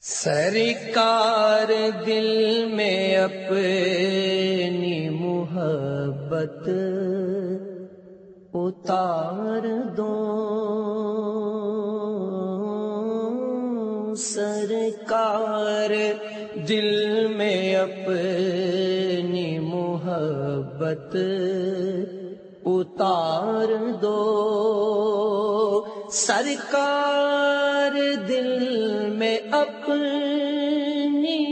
سرکار دل میں اپنی محبت اتار دو۔ سرکار دل میں اپنی محبت اتار دو۔ سرکار دل میں اپنی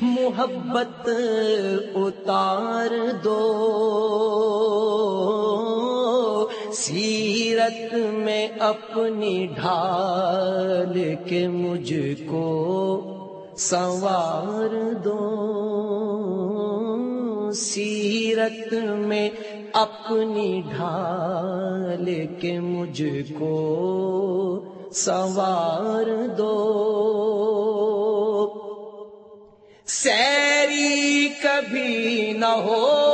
محبت اتار دو۔ سیرت میں اپنی ڈھال کے مجھ کو سوار دو۔ سیرت میں اپنی ڈھال کے مجھ کو سوار دو۔ سیری کبھی نہ ہوگی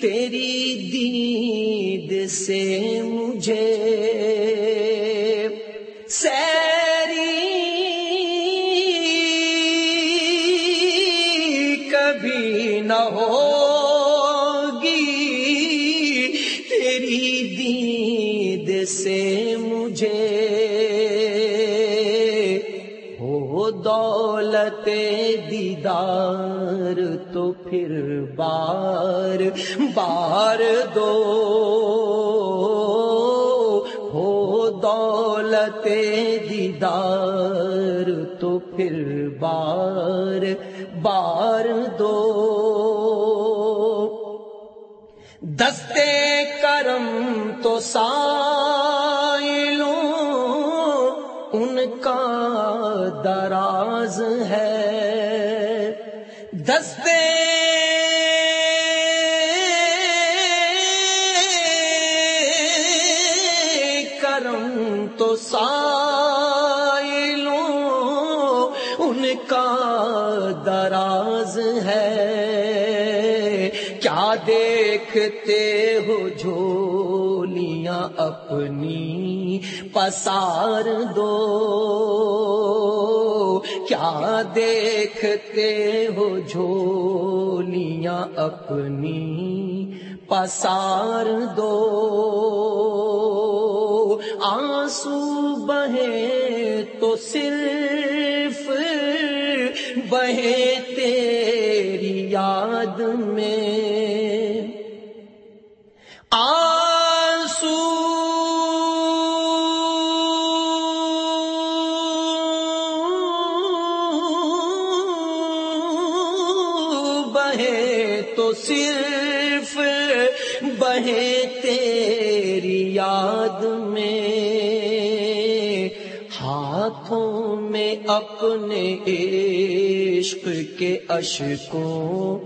تیری دید سے مجھے۔ کبھی تیری دید سے مجھے ہو دولت دیدار تو پھر بار بار دو ہو دولت دیدار تو پھر بار بار دو دستے کرم تو سائلوں، ان کا دراز ہے۔ دستے کرم تو سائلوں، ان کا دراز ہے۔ کیا دیکھتے ہو جھولیاں اپنی پسار دو۔ کیا دیکھتے ہو جھولیاں اپنی پسار دو۔ آنسو بہے تو صرف بہے تیری یاد میں۔ آنسو۔ بہے تو صرف بہے تیری یاد میں اپنے عشق کے اشکوں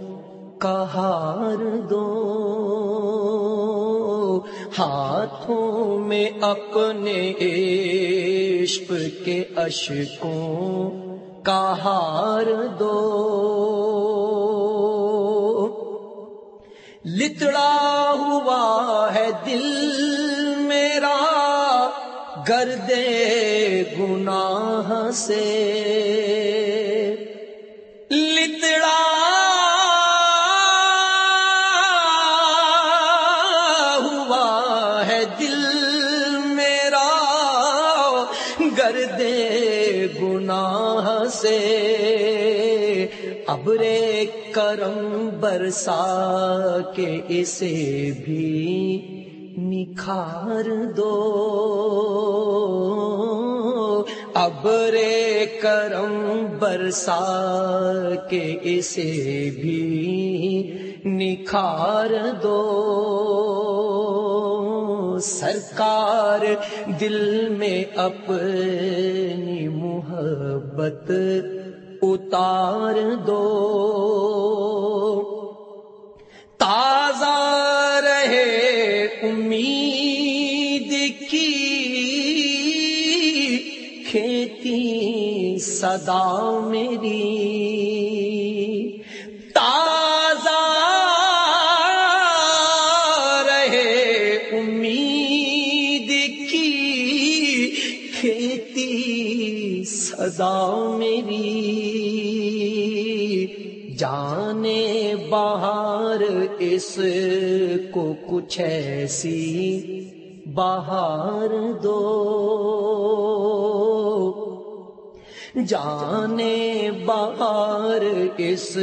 کا ہار دو۔ ہاتھوں میں اپنے عشق کے اشکوں کا ہار دو۔ لتڑا ہوا ہے دل گردے گناہ سے۔ لتڑا ہوا ہے دل میرا گردے گناہ سے۔ ابرے کرم برسا کے اسے بھی نکھار دو ابرے کرم برسا کے اسے بھی نکھار دو سرکار دل میں اپنی محبت اتار دو کھیتی صدا میری تازہ رہے امید کی کھیتی صدا میری جانے بہار اس کو کچھ ایسی بہار دو جانے باہر اس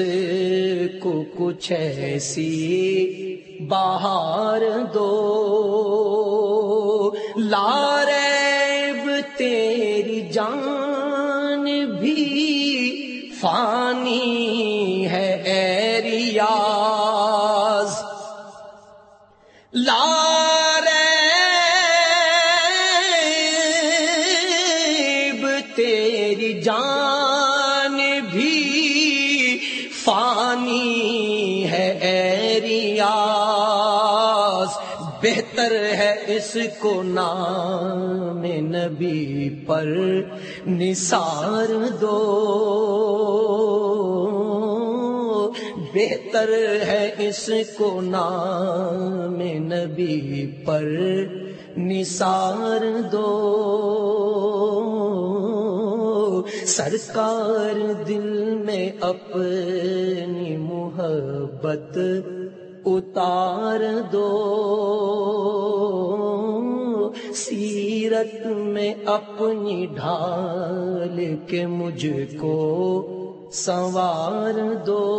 کو کچھ ایسی باہر دو۔ لارب تیری جان بھی فانی ہے ایریاز لار فانی ہے ایریاس بہتر ہے اس کو نام نبی پر نثار دو۔ بہتر ہے اس کو نام نبی پر نثار دو۔ سرکار دل میں اپنی محبت اتار دو۔ سیرت میں اپنی ڈھال کے مجھ کو سوار دو۔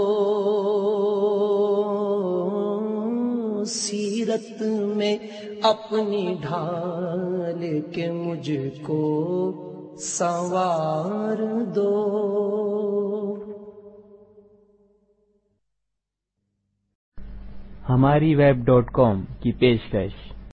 سیرت میں اپنی ڈھال کے مجھ کو سوار دو۔ ہماری ویب ڈاٹ کام کی پیشکش۔